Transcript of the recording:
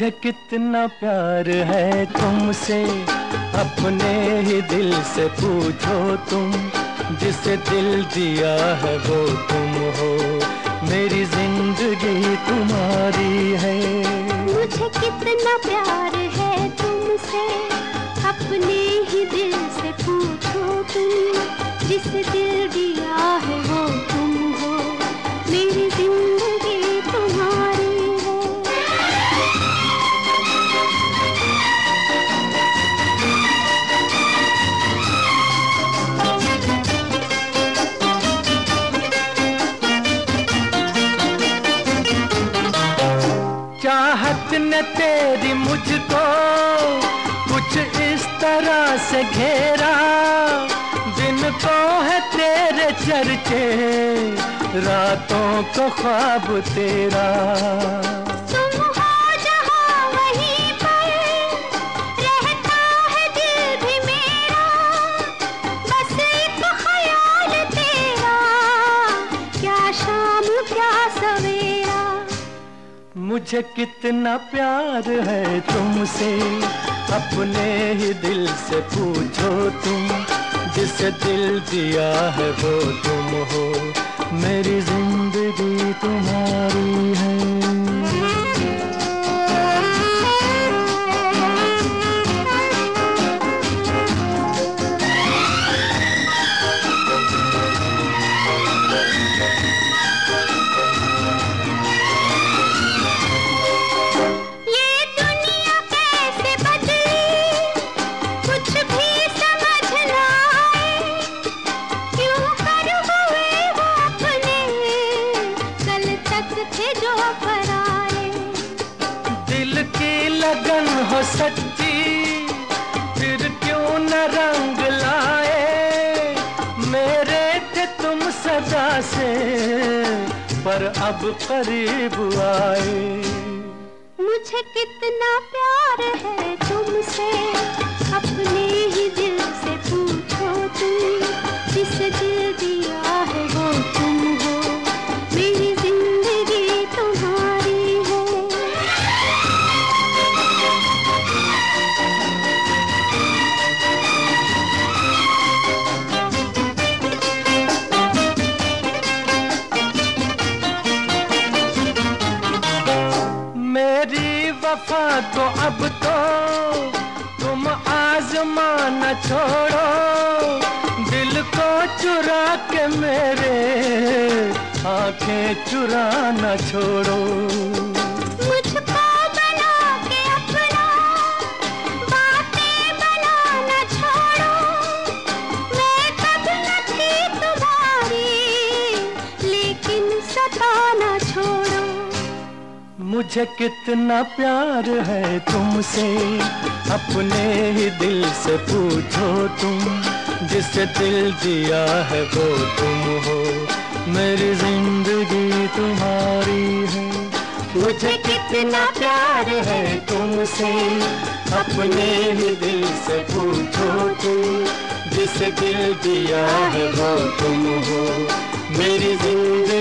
मुझे कितना प्यार है तुमसे, अपने ही दिल से पूछो तुम, जिसे दिल दिया है वो तुम हो। मेरी ज़िंदगी तुम्हारी है। मुझे कितना प्यार है तुमसे, अपने ही दिल से पूछो तुम, जिसे दिल दिया है वो तुम हो। मेरी चाहत न तेरी मुझको, कुछ इस तरह से घेरा। दिन को है तेरे चर्चे, रातों को ख्वाब तेरा। मुझे कितना प्यार है तुमसे। अपने ही दिल से पूछो तुम, जिसे दिल दिया है वो तुम हो। मेरी सच्ची, फिर क्यों न रंग लाए? मेरे थे तुम सदा से, पर अब करीब आए। मुझे कितना प्यार है वफा तो अब तो तुम आजमा न छोड़ो। दिल को चुरा के मेरे आँखें चुरा न छोड़ो। मुझे कितना प्यार है तुमसे। अपने ही दिल से पूछो तुम, जिसे दिल दिया है वो तुम हो। मेरी ज़िंदगी तुम्हारी है। मुझे कितना प्यार है तुमसे। अपने ही दिल से पूछो तुम, जिसे दिल दिया है वो तुम हो। मेरी ज़िंदगी